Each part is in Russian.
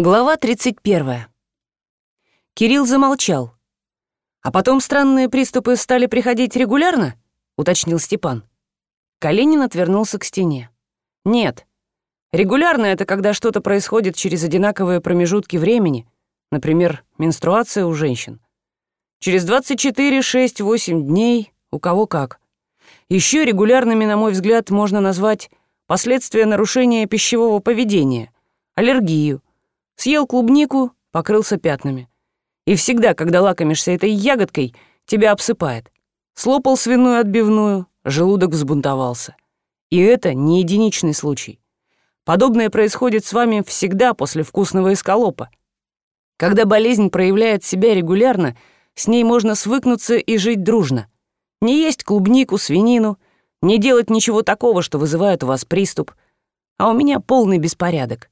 Глава 31. Кирилл замолчал. «А потом странные приступы стали приходить регулярно?» — уточнил Степан. Калинин отвернулся к стене. «Нет. Регулярно — это когда что-то происходит через одинаковые промежутки времени, например, менструация у женщин. Через 24, 6, 8 дней, у кого как. Еще регулярными, на мой взгляд, можно назвать последствия нарушения пищевого поведения, аллергию, Съел клубнику, покрылся пятнами. И всегда, когда лакомишься этой ягодкой, тебя обсыпает. Слопал свиную отбивную, желудок взбунтовался. И это не единичный случай. Подобное происходит с вами всегда после вкусного эскалопа. Когда болезнь проявляет себя регулярно, с ней можно свыкнуться и жить дружно. Не есть клубнику, свинину, не делать ничего такого, что вызывает у вас приступ. А у меня полный беспорядок.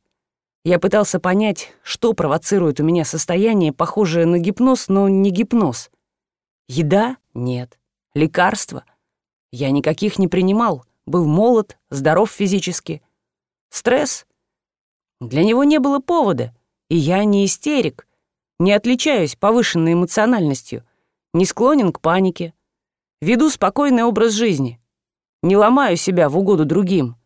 Я пытался понять, что провоцирует у меня состояние, похожее на гипноз, но не гипноз. Еда? Нет. Лекарства? Я никаких не принимал, был молод, здоров физически. Стресс? Для него не было повода, и я не истерик, не отличаюсь повышенной эмоциональностью, не склонен к панике, веду спокойный образ жизни, не ломаю себя в угоду другим —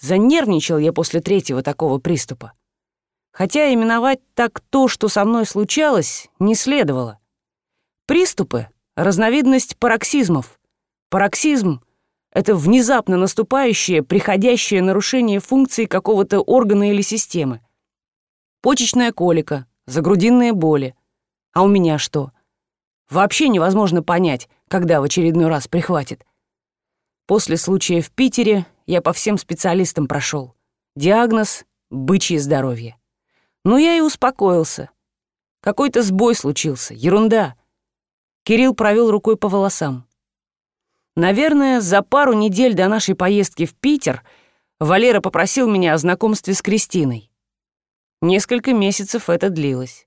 Занервничал я после третьего такого приступа. Хотя именовать так то, что со мной случалось, не следовало. Приступы — разновидность пароксизмов. Пароксизм — это внезапно наступающее, приходящее нарушение функции какого-то органа или системы. Почечная колика, загрудинные боли. А у меня что? Вообще невозможно понять, когда в очередной раз прихватит. После случая в Питере я по всем специалистам прошел. Диагноз — бычье здоровье. Но я и успокоился. Какой-то сбой случился, ерунда. Кирилл провел рукой по волосам. Наверное, за пару недель до нашей поездки в Питер Валера попросил меня о знакомстве с Кристиной. Несколько месяцев это длилось.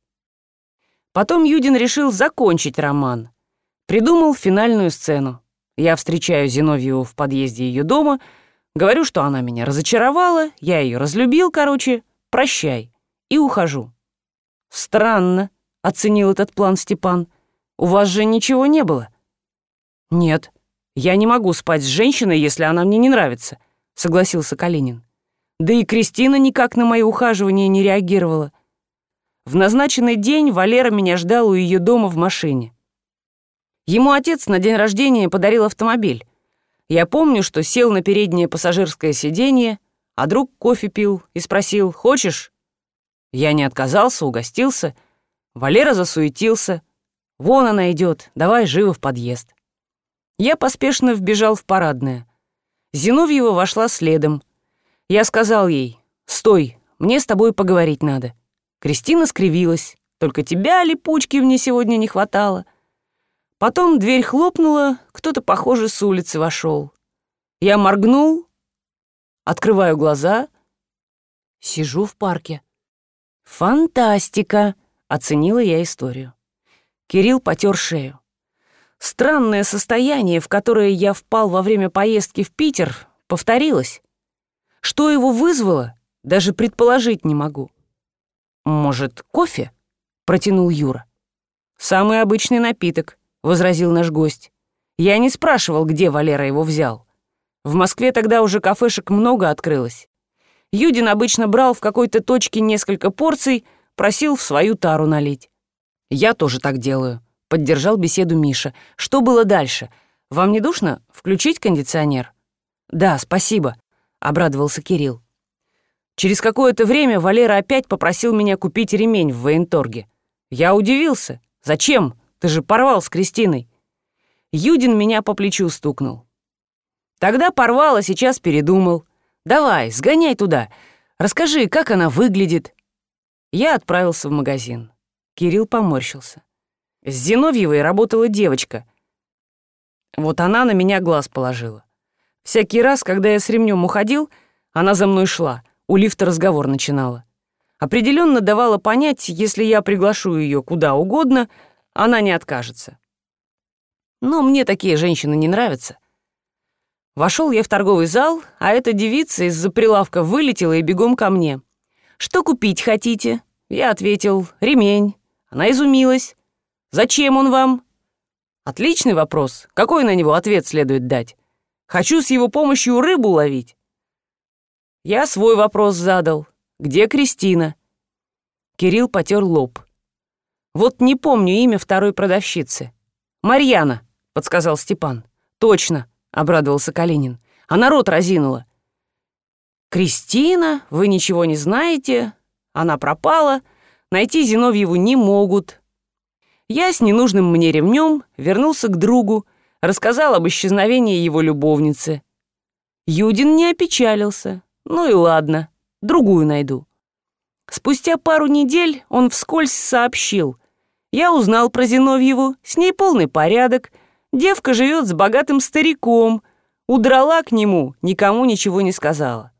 Потом Юдин решил закончить роман. Придумал финальную сцену. Я встречаю Зиновьеву в подъезде ее дома — Говорю, что она меня разочаровала, я ее разлюбил, короче, прощай, и ухожу. Странно, оценил этот план Степан. У вас же ничего не было? Нет, я не могу спать с женщиной, если она мне не нравится, согласился Калинин. Да и Кристина никак на мои ухаживания не реагировала. В назначенный день Валера меня ждал у ее дома в машине. Ему отец на день рождения подарил автомобиль. Я помню, что сел на переднее пассажирское сиденье, а друг кофе пил и спросил «Хочешь?». Я не отказался, угостился. Валера засуетился. «Вон она идет, давай живо в подъезд». Я поспешно вбежал в парадное. Зиновьева вошла следом. Я сказал ей «Стой, мне с тобой поговорить надо». Кристина скривилась. «Только тебя, липучки, мне сегодня не хватало». Потом дверь хлопнула, кто-то, похоже, с улицы вошел. Я моргнул, открываю глаза, сижу в парке. «Фантастика!» — оценила я историю. Кирилл потер шею. Странное состояние, в которое я впал во время поездки в Питер, повторилось. Что его вызвало, даже предположить не могу. «Может, кофе?» — протянул Юра. «Самый обычный напиток», — возразил наш гость. «Я не спрашивал, где Валера его взял. В Москве тогда уже кафешек много открылось. Юдин обычно брал в какой-то точке несколько порций, просил в свою тару налить. Я тоже так делаю», — поддержал беседу Миша. «Что было дальше? Вам не душно? Включить кондиционер?» «Да, спасибо», — обрадовался Кирилл. Через какое-то время Валера опять попросил меня купить ремень в военторге. Я удивился. «Зачем? Ты же порвал с Кристиной. Юдин меня по плечу стукнул. Тогда порвал, а сейчас передумал. Давай, сгоняй туда. Расскажи, как она выглядит. Я отправился в магазин. Кирилл поморщился. С Зиновьевой работала девочка. Вот она на меня глаз положила. Всякий раз, когда я с ремнем уходил, она за мной шла, у лифта разговор начинала. Определенно давала понять, если я приглашу ее куда угодно — она не откажется. Но мне такие женщины не нравятся. Вошел я в торговый зал, а эта девица из-за прилавка вылетела и бегом ко мне. «Что купить хотите?» Я ответил, «Ремень». Она изумилась. «Зачем он вам?» Отличный вопрос. Какой на него ответ следует дать? Хочу с его помощью рыбу ловить. Я свой вопрос задал. Где Кристина? Кирилл потер лоб. Вот не помню имя второй продавщицы. Марьяна, подсказал Степан. Точно, обрадовался Калинин. Она рот разинула. Кристина, вы ничего не знаете. Она пропала. Найти Зиновьеву не могут. Я с ненужным мне ремнем вернулся к другу, рассказал об исчезновении его любовницы. Юдин не опечалился. Ну и ладно, другую найду. Спустя пару недель он вскользь сообщил. Я узнал про Зиновьеву, с ней полный порядок. Девка живет с богатым стариком. Удрала к нему, никому ничего не сказала.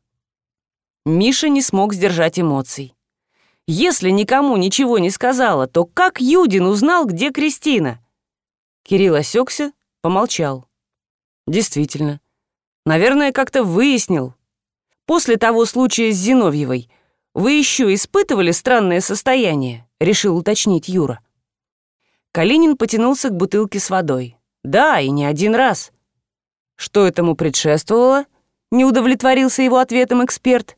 Миша не смог сдержать эмоций. Если никому ничего не сказала, то как Юдин узнал, где Кристина? Кирилл осекся, помолчал. Действительно. Наверное, как-то выяснил. После того случая с Зиновьевой вы еще испытывали странное состояние, решил уточнить Юра. Калинин потянулся к бутылке с водой. Да, и не один раз. Что этому предшествовало? Не удовлетворился его ответом эксперт.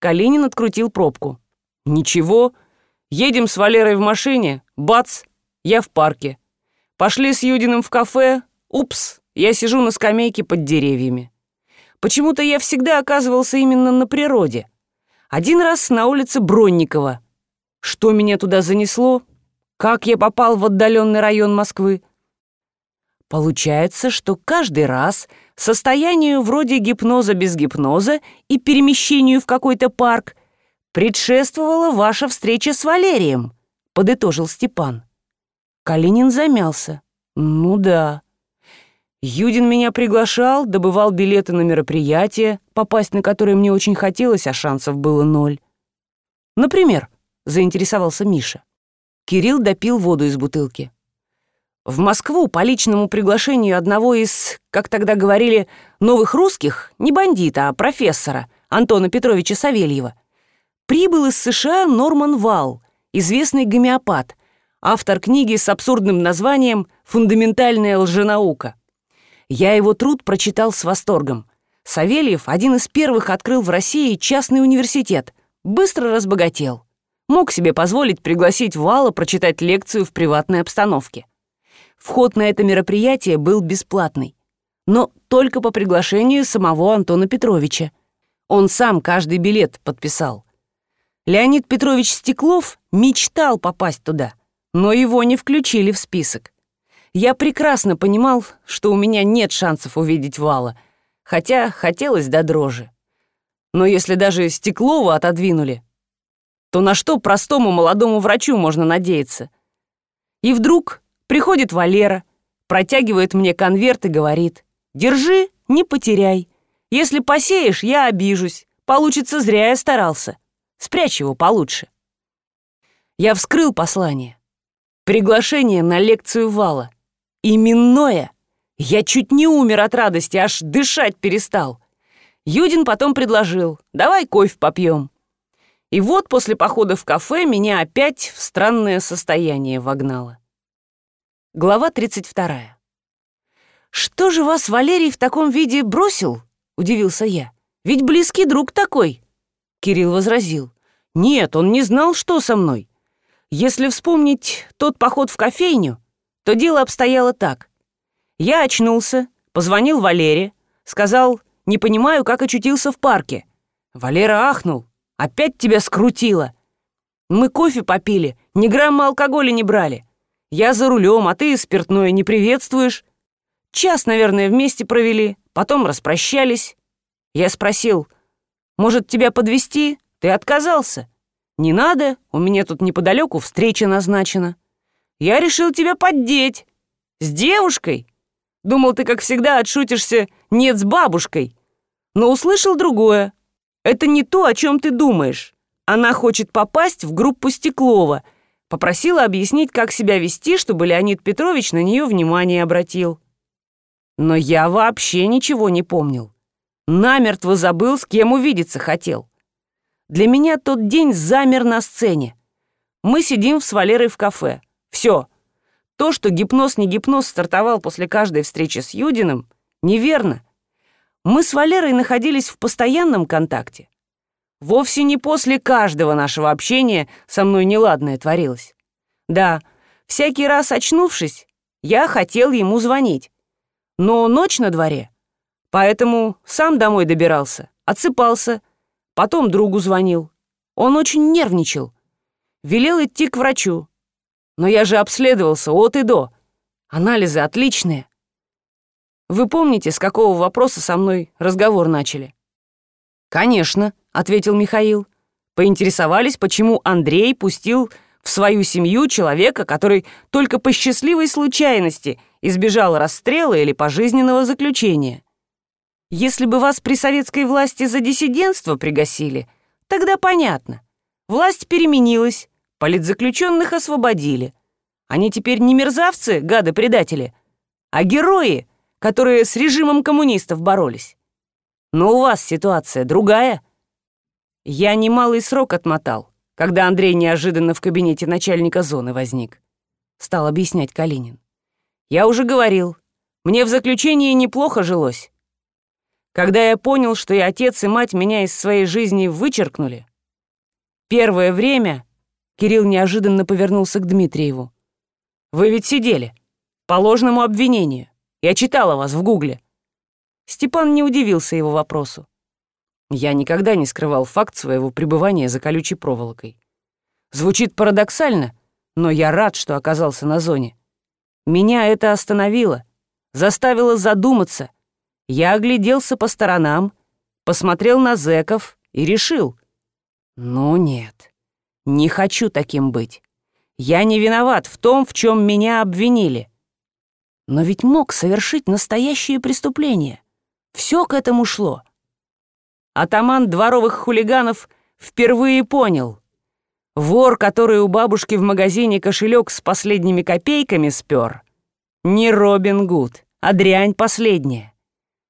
Калинин открутил пробку. «Ничего. Едем с Валерой в машине. Бац! Я в парке. Пошли с Юдиным в кафе. Упс! Я сижу на скамейке под деревьями. Почему-то я всегда оказывался именно на природе. Один раз на улице Бронникова. Что меня туда занесло? Как я попал в отдаленный район Москвы? Получается, что каждый раз состоянию вроде гипноза без гипноза и перемещению в какой-то парк предшествовала ваша встреча с Валерием», — подытожил Степан. Калинин замялся. «Ну да. Юдин меня приглашал, добывал билеты на мероприятие, попасть на которое мне очень хотелось, а шансов было ноль. Например, заинтересовался Миша. Кирилл допил воду из бутылки. В Москву по личному приглашению одного из, как тогда говорили, новых русских, не бандита, а профессора, Антона Петровича Савельева, прибыл из США Норман Вал, известный гомеопат, автор книги с абсурдным названием «Фундаментальная лженаука». Я его труд прочитал с восторгом. Савельев один из первых открыл в России частный университет, быстро разбогател. Мог себе позволить пригласить Вала прочитать лекцию в приватной обстановке. Вход на это мероприятие был бесплатный, но только по приглашению самого Антона Петровича. Он сам каждый билет подписал. Леонид Петрович Стеклов мечтал попасть туда, но его не включили в список. Я прекрасно понимал, что у меня нет шансов увидеть Вала, хотя хотелось до дрожи. Но если даже Стеклова отодвинули, то на что простому молодому врачу можно надеяться? И вдруг приходит Валера, протягивает мне конверт и говорит, «Держи, не потеряй. Если посеешь, я обижусь. Получится, зря я старался». Спрячь его получше. Я вскрыл послание. Приглашение на лекцию Вала. Именное. Я чуть не умер от радости, аж дышать перестал. Юдин потом предложил, давай кофе попьем. И вот после похода в кафе меня опять в странное состояние вогнало. Глава 32. «Что же вас Валерий в таком виде бросил?» — удивился я. «Ведь близкий друг такой». Кирилл возразил. «Нет, он не знал, что со мной. Если вспомнить тот поход в кофейню, то дело обстояло так. Я очнулся, позвонил Валере, сказал, не понимаю, как очутился в парке. Валера ахнул. «Опять тебя скрутило!» Мы кофе попили, ни грамма алкоголя не брали. Я за рулем, а ты спиртное не приветствуешь. Час, наверное, вместе провели, потом распрощались. Я спросил, может, тебя подвести? Ты отказался. Не надо, у меня тут неподалеку встреча назначена. Я решил тебя поддеть. С девушкой. Думал, ты, как всегда, отшутишься «нет, с бабушкой». Но услышал другое. Это не то, о чем ты думаешь. Она хочет попасть в группу Стеклова. Попросила объяснить, как себя вести, чтобы Леонид Петрович на нее внимание обратил. Но я вообще ничего не помнил. Намертво забыл, с кем увидеться хотел. Для меня тот день замер на сцене. Мы сидим с Валерой в кафе. Все. То, что гипноз не гипноз стартовал после каждой встречи с Юдиным, неверно. Мы с Валерой находились в постоянном контакте. Вовсе не после каждого нашего общения со мной неладное творилось. Да, всякий раз очнувшись, я хотел ему звонить. Но ночь на дворе, поэтому сам домой добирался, отсыпался, потом другу звонил. Он очень нервничал. Велел идти к врачу. Но я же обследовался от и до. Анализы отличные. Вы помните, с какого вопроса со мной разговор начали? «Конечно», — ответил Михаил. Поинтересовались, почему Андрей пустил в свою семью человека, который только по счастливой случайности избежал расстрела или пожизненного заключения. Если бы вас при советской власти за диссидентство пригасили, тогда понятно. Власть переменилась, политзаключенных освободили. Они теперь не мерзавцы, гады-предатели, а герои, которые с режимом коммунистов боролись. Но у вас ситуация другая. Я немалый срок отмотал, когда Андрей неожиданно в кабинете начальника зоны возник. Стал объяснять Калинин. Я уже говорил, мне в заключении неплохо жилось. Когда я понял, что и отец, и мать меня из своей жизни вычеркнули, первое время Кирилл неожиданно повернулся к Дмитриеву. «Вы ведь сидели. По ложному обвинению. Я читала вас в гугле». Степан не удивился его вопросу. Я никогда не скрывал факт своего пребывания за колючей проволокой. Звучит парадоксально, но я рад, что оказался на зоне. Меня это остановило, заставило задуматься — я огляделся по сторонам, посмотрел на зэков и решил. Ну нет, не хочу таким быть. Я не виноват в том, в чем меня обвинили. Но ведь мог совершить настоящее преступление. Все к этому шло. Атаман дворовых хулиганов впервые понял. Вор, который у бабушки в магазине кошелек с последними копейками спер, не Робин Гуд, а дрянь последняя.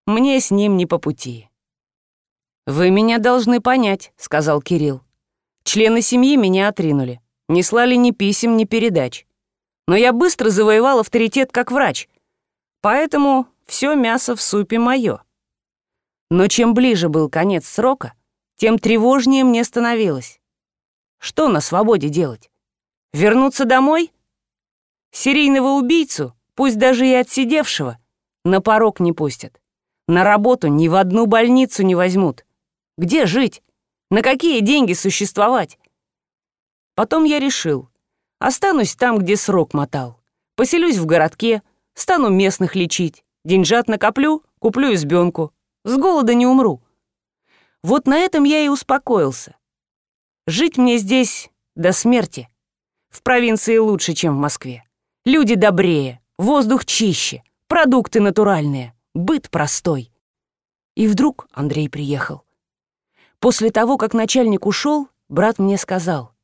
Мне с ним не по пути». «Вы меня должны понять», — сказал Кирилл. «Члены семьи меня отринули. Не слали ни писем, ни передач. Но я быстро завоевал авторитет как врач. Поэтому все мясо в супе мое. Но чем ближе был конец срока, тем тревожнее мне становилось. Что на свободе делать? Вернуться домой? Серийного убийцу, пусть даже и отсидевшего, на порог не пустят. На работу ни в одну больницу не возьмут. Где жить? На какие деньги существовать? Потом я решил. Останусь там, где срок мотал. Поселюсь в городке, стану местных лечить. Деньжат накоплю, куплю избенку. С голода не умру. Вот на этом я и успокоился. Жить мне здесь до смерти. В провинции лучше, чем в Москве. Люди добрее, воздух чище, продукты натуральные быт простой. И вдруг Андрей приехал. После того, как начальник ушел, брат мне сказал.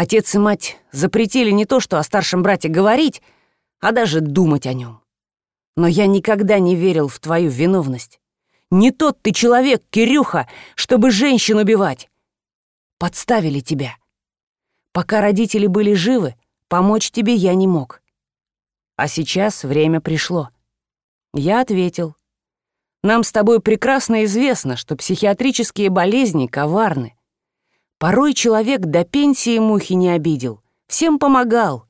Отец и мать запретили не то, что о старшем брате говорить, а даже думать о нем. Но я никогда не верил в твою виновность. Не тот ты человек, Кирюха, чтобы женщин убивать. Подставили тебя. Пока родители были живы, помочь тебе я не мог. А сейчас время пришло. Я ответил. Нам с тобой прекрасно известно, что психиатрические болезни коварны. Порой человек до пенсии мухи не обидел, всем помогал.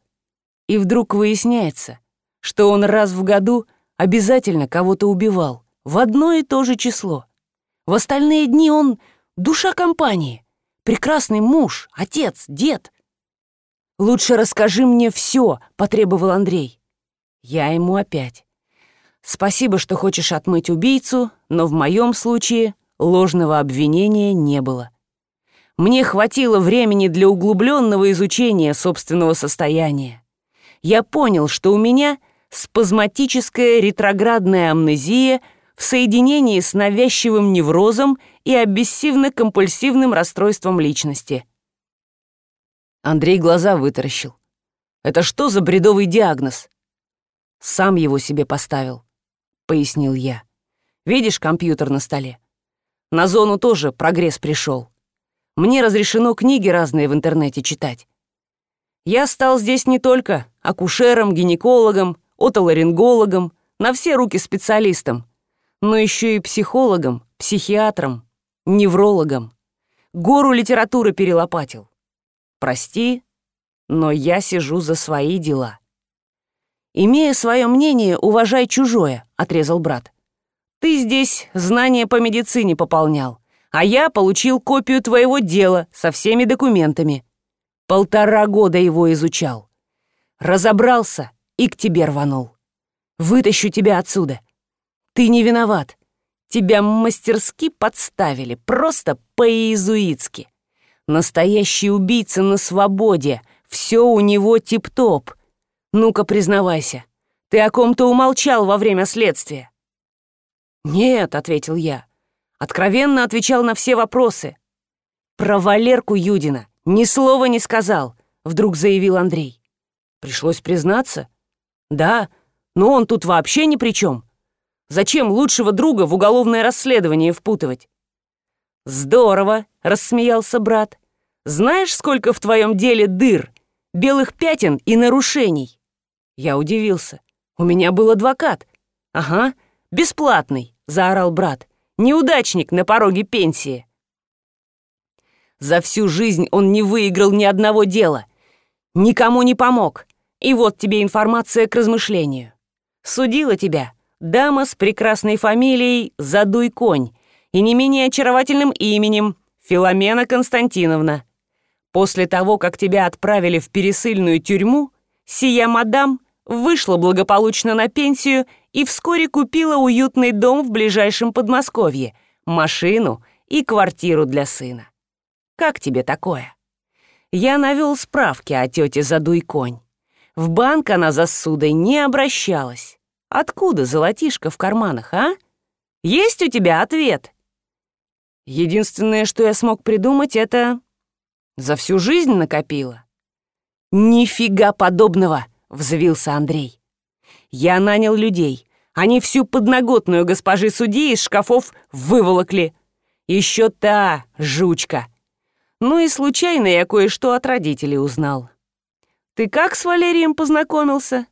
И вдруг выясняется, что он раз в году обязательно кого-то убивал, в одно и то же число. В остальные дни он — душа компании, прекрасный муж, отец, дед. «Лучше расскажи мне все», — потребовал Андрей. Я ему опять. Спасибо, что хочешь отмыть убийцу, но в моем случае ложного обвинения не было. Мне хватило времени для углубленного изучения собственного состояния. Я понял, что у меня спазматическая ретроградная амнезия в соединении с навязчивым неврозом и обессивно-компульсивным расстройством личности. Андрей глаза вытаращил. Это что за бредовый диагноз? Сам его себе поставил пояснил я. «Видишь компьютер на столе? На зону тоже прогресс пришел. Мне разрешено книги разные в интернете читать. Я стал здесь не только акушером, гинекологом, отоларингологом, на все руки специалистом, но еще и психологом, психиатром, неврологом. Гору литературы перелопатил. Прости, но я сижу за свои дела. «Имея свое мнение, уважай чужое», — отрезал брат. «Ты здесь знания по медицине пополнял, а я получил копию твоего дела со всеми документами. Полтора года его изучал. Разобрался и к тебе рванул. Вытащу тебя отсюда. Ты не виноват. Тебя мастерски подставили, просто по-иезуитски. Настоящий убийца на свободе, все у него тип-топ. Ну-ка, признавайся, ты о ком-то умолчал во время следствия?» «Нет», — ответил я. Откровенно отвечал на все вопросы. «Про Валерку Юдина «Ни слова не сказал», — вдруг заявил Андрей. Пришлось признаться. «Да, но он тут вообще ни при чем. Зачем лучшего друга в уголовное расследование впутывать?» «Здорово», — рассмеялся брат. «Знаешь, сколько в твоем деле дыр, белых пятен и нарушений?» Я удивился. «У меня был адвокат». «Ага, бесплатный», — заорал брат. «Неудачник на пороге пенсии». За всю жизнь он не выиграл ни одного дела. Никому не помог. И вот тебе информация к размышлению. Судила тебя дама с прекрасной фамилией Задуй Конь и не менее очаровательным именем Филомена Константиновна. После того, как тебя отправили в пересыльную тюрьму, сия мадам вышла благополучно на пенсию и вскоре купила уютный дом в ближайшем Подмосковье, машину и квартиру для сына. Как тебе такое? Я навел справки о тете Задуй конь. В банк она за судой не обращалась. Откуда золотишко в карманах, а? Есть у тебя ответ? Единственное, что я смог придумать, это... За всю жизнь накопила. «Нифига подобного!» — взвился Андрей. «Я нанял людей. Они всю подноготную госпожи судьи из шкафов выволокли. Еще та жучка ну и случайно я кое-что от родителей узнал. Ты как с Валерием познакомился?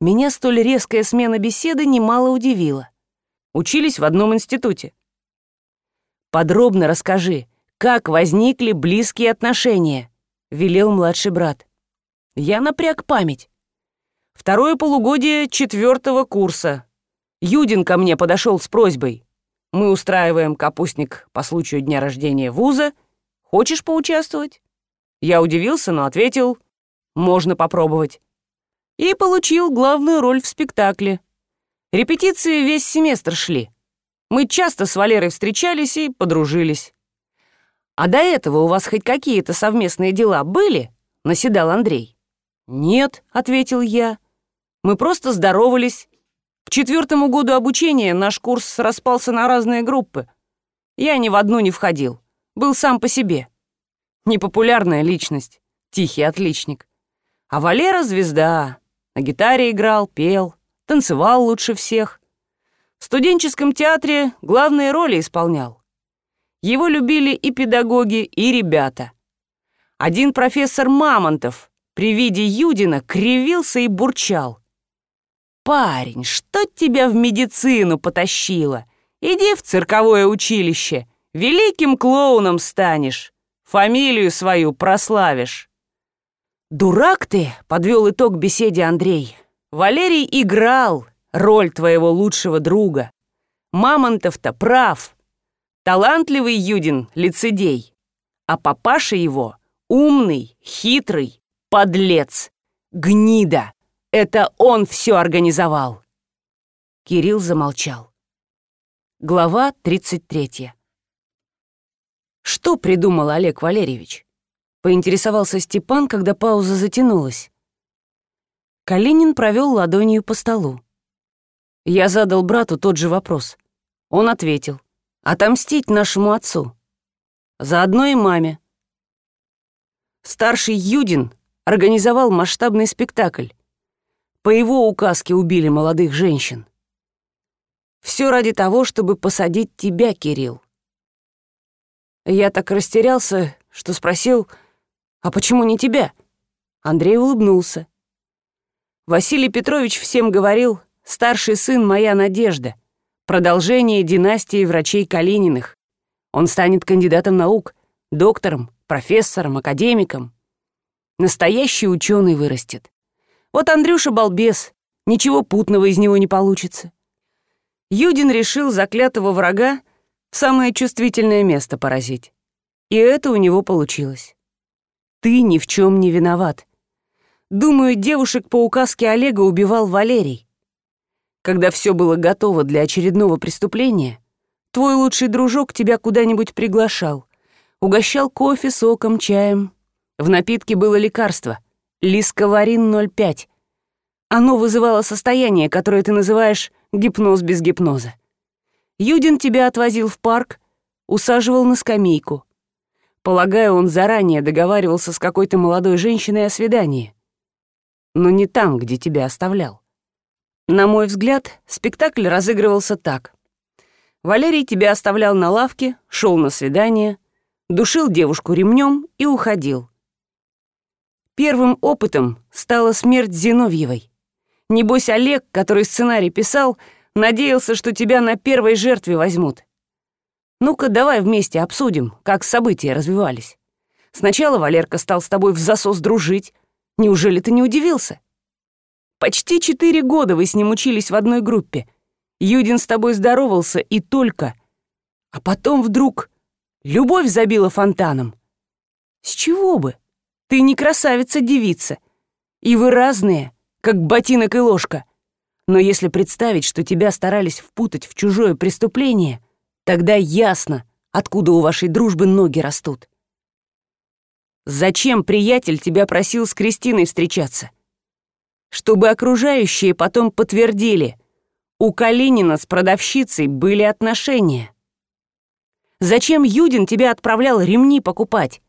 Меня столь резкая смена беседы немало удивила. Учились в одном институте. Подробно расскажи, как возникли близкие отношения, велел младший брат. Я напряг память. Второе полугодие четвертого курса. Юдин ко мне подошел с просьбой. Мы устраиваем капустник по случаю дня рождения вуза. Хочешь поучаствовать?» Я удивился, но ответил, «Можно попробовать». И получил главную роль в спектакле. Репетиции весь семестр шли. Мы часто с Валерой встречались и подружились. «А до этого у вас хоть какие-то совместные дела были?» — наседал Андрей. «Нет», — ответил я. «Мы просто здоровались, к четвертому году обучения наш курс распался на разные группы. Я ни в одну не входил. Был сам по себе. Непопулярная личность. Тихий отличник. А Валера — звезда. На гитаре играл, пел, танцевал лучше всех. В студенческом театре главные роли исполнял. Его любили и педагоги, и ребята. Один профессор Мамонтов при виде Юдина кривился и бурчал. «Парень, что тебя в медицину потащило? Иди в цирковое училище, великим клоуном станешь, фамилию свою прославишь». «Дурак ты!» — подвел итог беседе Андрей. «Валерий играл роль твоего лучшего друга. Мамонтов-то прав. Талантливый Юдин — лицедей. А папаша его — умный, хитрый, подлец, гнида. Это он все организовал!» Кирилл замолчал. Глава 33. «Что придумал Олег Валерьевич?» — поинтересовался Степан, когда пауза затянулась. Калинин провел ладонью по столу. Я задал брату тот же вопрос. Он ответил. «Отомстить нашему отцу. Заодно и маме». Старший Юдин организовал масштабный спектакль, по его указке убили молодых женщин. Все ради того, чтобы посадить тебя, Кирилл. Я так растерялся, что спросил, «А почему не тебя?» Андрей улыбнулся. Василий Петрович всем говорил, старший сын — моя надежда, продолжение династии врачей Калининых. Он станет кандидатом наук, доктором, профессором, академиком. Настоящий ученый вырастет. Вот Андрюша балбес, ничего путного из него не получится. Юдин решил заклятого врага в самое чувствительное место поразить. И это у него получилось. Ты ни в чем не виноват. Думаю, девушек по указке Олега убивал Валерий. Когда все было готово для очередного преступления, твой лучший дружок тебя куда-нибудь приглашал, угощал кофе, соком, чаем. В напитке было лекарство — лисковарин 05. Оно вызывало состояние, которое ты называешь гипноз без гипноза. Юдин тебя отвозил в парк, усаживал на скамейку. Полагаю, он заранее договаривался с какой-то молодой женщиной о свидании. Но не там, где тебя оставлял. На мой взгляд, спектакль разыгрывался так. Валерий тебя оставлял на лавке, шел на свидание, душил девушку ремнем и уходил. Первым опытом стала смерть Зиновьевой. Небось, Олег, который сценарий писал, надеялся, что тебя на первой жертве возьмут. Ну-ка, давай вместе обсудим, как события развивались. Сначала Валерка стал с тобой в засос дружить. Неужели ты не удивился? Почти четыре года вы с ним учились в одной группе. Юдин с тобой здоровался и только. А потом вдруг любовь забила фонтаном. С чего бы? Ты не красавица-девица. И вы разные, как ботинок и ложка. Но если представить, что тебя старались впутать в чужое преступление, тогда ясно, откуда у вашей дружбы ноги растут. Зачем приятель тебя просил с Кристиной встречаться? Чтобы окружающие потом подтвердили, у Калинина с продавщицей были отношения. Зачем Юдин тебя отправлял ремни покупать?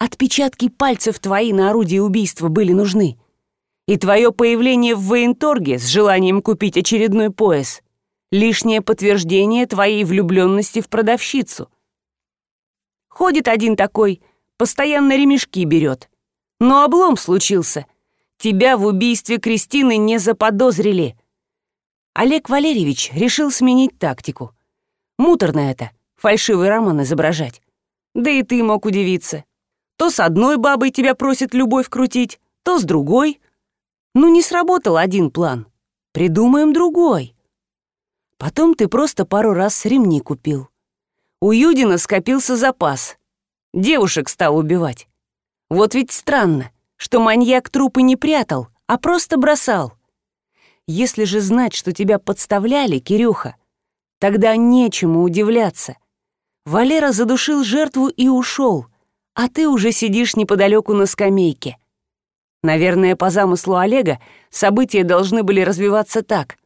Отпечатки пальцев твои на орудии убийства были нужны. И твое появление в военторге с желанием купить очередной пояс — лишнее подтверждение твоей влюбленности в продавщицу. Ходит один такой, постоянно ремешки берет. Но облом случился. Тебя в убийстве Кристины не заподозрили. Олег Валерьевич решил сменить тактику. Муторно это, фальшивый роман изображать. Да и ты мог удивиться. То с одной бабой тебя просит любовь крутить, то с другой. Ну не сработал один план. Придумаем другой. Потом ты просто пару раз ремни купил. У Юдина скопился запас. Девушек стал убивать. Вот ведь странно, что маньяк трупы не прятал, а просто бросал. Если же знать, что тебя подставляли, Кирюха, тогда нечему удивляться. Валера задушил жертву и ушел а ты уже сидишь неподалеку на скамейке. Наверное, по замыслу Олега события должны были развиваться так.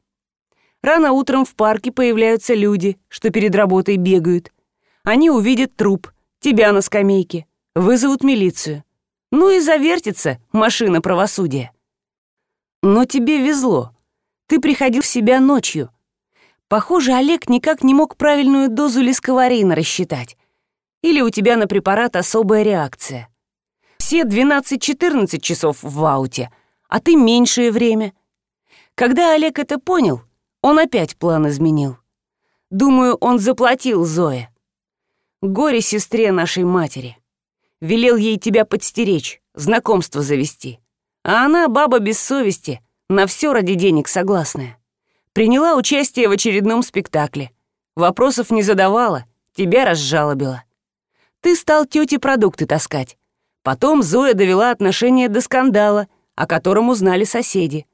Рано утром в парке появляются люди, что перед работой бегают. Они увидят труп, тебя на скамейке, вызовут милицию. Ну и завертится машина правосудия. Но тебе везло. Ты приходил в себя ночью. Похоже, Олег никак не мог правильную дозу лисковарина рассчитать. Или у тебя на препарат особая реакция. Все 12-14 часов в ауте, а ты меньшее время. Когда Олег это понял, он опять план изменил. Думаю, он заплатил Зое. Горе сестре нашей матери. Велел ей тебя подстеречь, знакомство завести. А она, баба без совести, на все ради денег согласная. Приняла участие в очередном спектакле. Вопросов не задавала, тебя разжалобила. Ты стал тете продукты таскать. Потом Зоя довела отношения до скандала, о котором узнали соседи.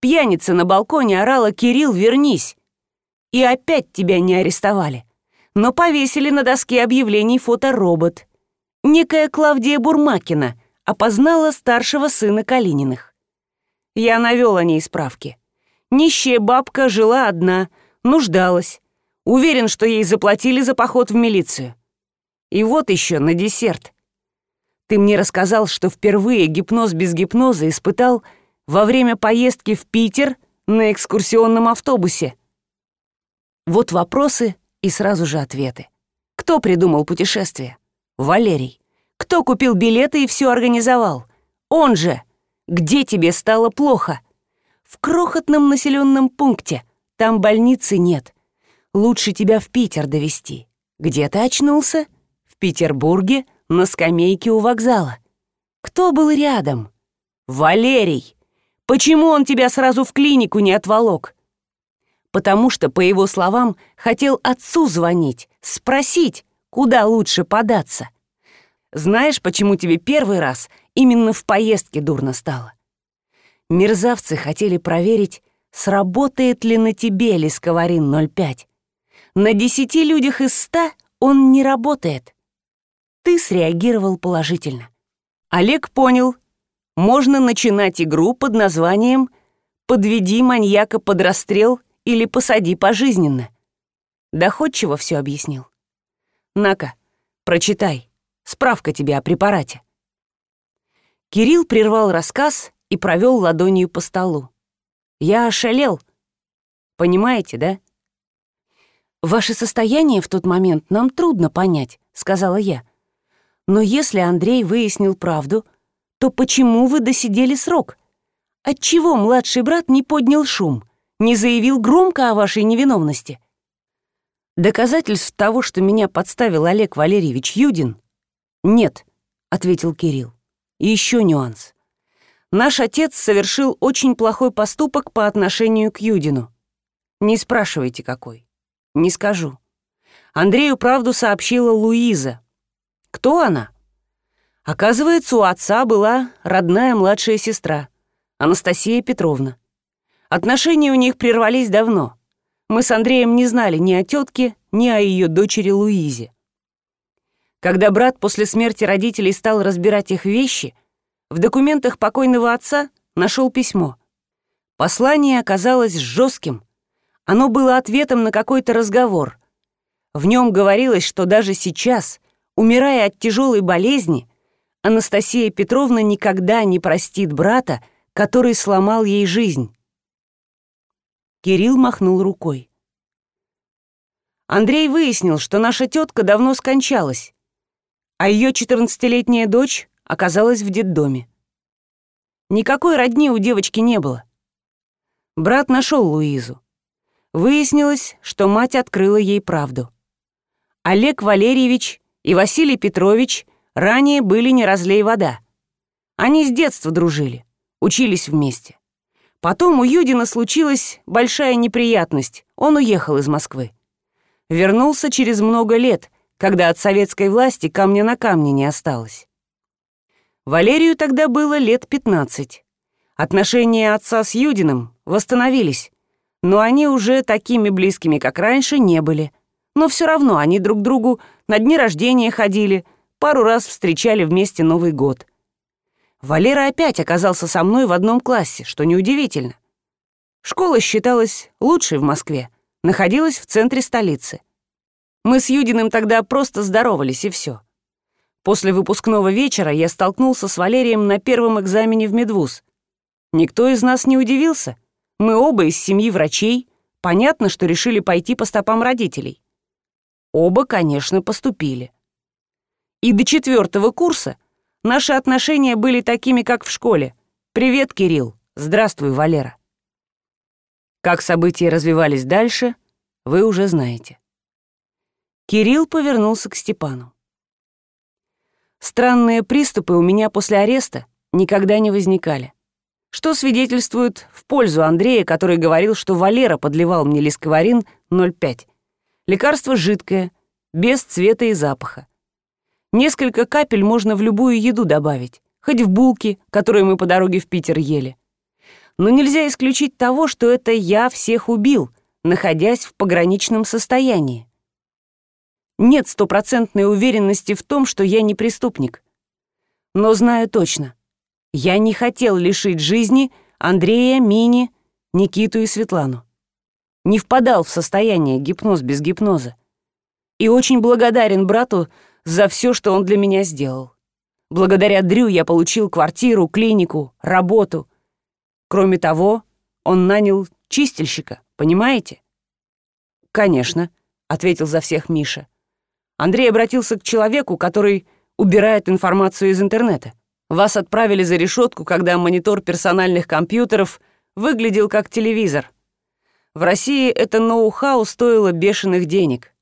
Пьяница на балконе орала «Кирилл, вернись!» И опять тебя не арестовали. Но повесили на доске объявлений фоторобот. Некая Клавдия Бурмакина опознала старшего сына Калининых. Я навел о ней справки. Нищая бабка жила одна, нуждалась. Уверен, что ей заплатили за поход в милицию. И вот еще на десерт. Ты мне рассказал, что впервые гипноз без гипноза испытал во время поездки в Питер на экскурсионном автобусе. Вот вопросы и сразу же ответы. Кто придумал путешествие? Валерий. Кто купил билеты и все организовал? Он же. Где тебе стало плохо? В крохотном населенном пункте. Там больницы нет. Лучше тебя в Питер довести. Где ты очнулся? Петербурге, на скамейке у вокзала. Кто был рядом? Валерий. Почему он тебя сразу в клинику не отволок? Потому что, по его словам, хотел отцу звонить, спросить, куда лучше податься. Знаешь, почему тебе первый раз именно в поездке дурно стало? Мерзавцы хотели проверить, сработает ли на тебе лисковарин 05. На десяти людях из ста он не работает. Ты среагировал положительно. Олег понял, можно начинать игру под названием «Подведи маньяка под расстрел или посади пожизненно». Доходчиво все объяснил. На-ка, прочитай. Справка тебе о препарате. Кирилл прервал рассказ и провел ладонью по столу. Я ошалел. Понимаете, да? «Ваше состояние в тот момент нам трудно понять», — сказала я. «Но если Андрей выяснил правду, то почему вы досидели срок? Отчего младший брат не поднял шум, не заявил громко о вашей невиновности?» «Доказательств того, что меня подставил Олег Валерьевич Юдин, нет», — ответил Кирилл. «И еще нюанс. Наш отец совершил очень плохой поступок по отношению к Юдину. Не спрашивайте, какой. Не скажу. Андрею правду сообщила Луиза. Кто она? Оказывается, у отца была родная младшая сестра, Анастасия Петровна. Отношения у них прервались давно. Мы с Андреем не знали ни о тетке, ни о ее дочери Луизе. Когда брат после смерти родителей стал разбирать их вещи, в документах покойного отца нашел письмо. Послание оказалось жестким, оно было ответом на какой-то разговор. В нем говорилось, что даже сейчас, умирая от тяжелой болезни, Анастасия Петровна никогда не простит брата, который сломал ей жизнь. Кирилл махнул рукой. Андрей выяснил, что наша тетка давно скончалась, а ее 14-летняя дочь оказалась в детдоме. Никакой родни у девочки не было. Брат нашел Луизу. Выяснилось, что мать открыла ей правду. Олег Валерьевич и Василий Петрович ранее были не разлей вода. Они с детства дружили, учились вместе. Потом у Юдина случилась большая неприятность, он уехал из Москвы. Вернулся через много лет, когда от советской власти камня на камне не осталось. Валерию тогда было лет 15. Отношения отца с Юдиным восстановились, но они уже такими близкими, как раньше, не были. Но все равно они друг другу на дни рождения ходили, пару раз встречали вместе Новый год. Валера опять оказался со мной в одном классе, что неудивительно. Школа считалась лучшей в Москве, находилась в центре столицы. Мы с Юдиным тогда просто здоровались, и все. После выпускного вечера я столкнулся с Валерием на первом экзамене в медвуз. Никто из нас не удивился — мы оба из семьи врачей, понятно, что решили пойти по стопам родителей. Оба, конечно, поступили. И до четвертого курса наши отношения были такими, как в школе. «Привет, Кирилл! Здравствуй, Валера!» Как события развивались дальше, вы уже знаете. Кирилл повернулся к Степану. Странные приступы у меня после ареста никогда не возникали что свидетельствует в пользу Андрея, который говорил, что Валера подливал мне лисковарин 0,5. Лекарство жидкое, без цвета и запаха. Несколько капель можно в любую еду добавить, хоть в булки, которые мы по дороге в Питер ели. Но нельзя исключить того, что это я всех убил, находясь в пограничном состоянии. Нет стопроцентной уверенности в том, что я не преступник. Но знаю точно — я не хотел лишить жизни Андрея, Мини, Никиту и Светлану. Не впадал в состояние гипноз без гипноза. И очень благодарен брату за все, что он для меня сделал. Благодаря Дрю я получил квартиру, клинику, работу. Кроме того, он нанял чистильщика, понимаете? «Конечно», — ответил за всех Миша. Андрей обратился к человеку, который убирает информацию из интернета. Вас отправили за решетку, когда монитор персональных компьютеров выглядел как телевизор. В России это ноу-хау стоило бешеных денег.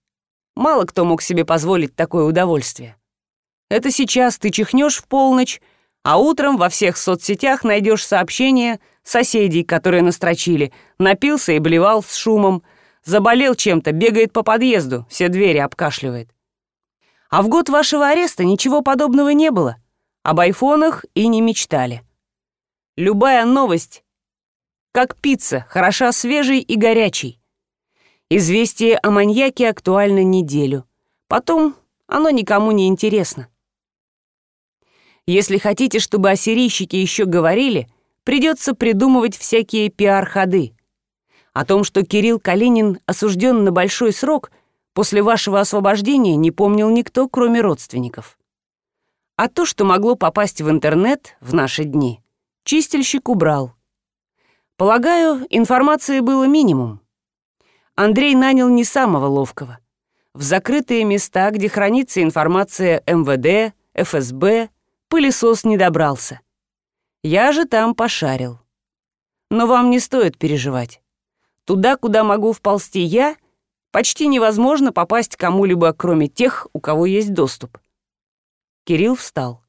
Мало кто мог себе позволить такое удовольствие. Это сейчас ты чихнешь в полночь, а утром во всех соцсетях найдешь сообщения соседей, которые настрочили, напился и блевал с шумом, заболел чем-то, бегает по подъезду, все двери обкашливает. А в год вашего ареста ничего подобного не было. Об айфонах и не мечтали. Любая новость, как пицца, хороша свежей и горячей. Известие о маньяке актуально неделю. Потом оно никому не интересно. Если хотите, чтобы ассирийщики еще говорили, придется придумывать всякие пиар-ходы. О том, что Кирилл Калинин осужден на большой срок, после вашего освобождения не помнил никто, кроме родственников. А то, что могло попасть в интернет в наши дни, чистильщик убрал. Полагаю, информации было минимум. Андрей нанял не самого ловкого. В закрытые места, где хранится информация МВД, ФСБ, пылесос не добрался. Я же там пошарил. Но вам не стоит переживать. Туда, куда могу вползти я, почти невозможно попасть кому-либо, кроме тех, у кого есть доступ. Кирилл встал.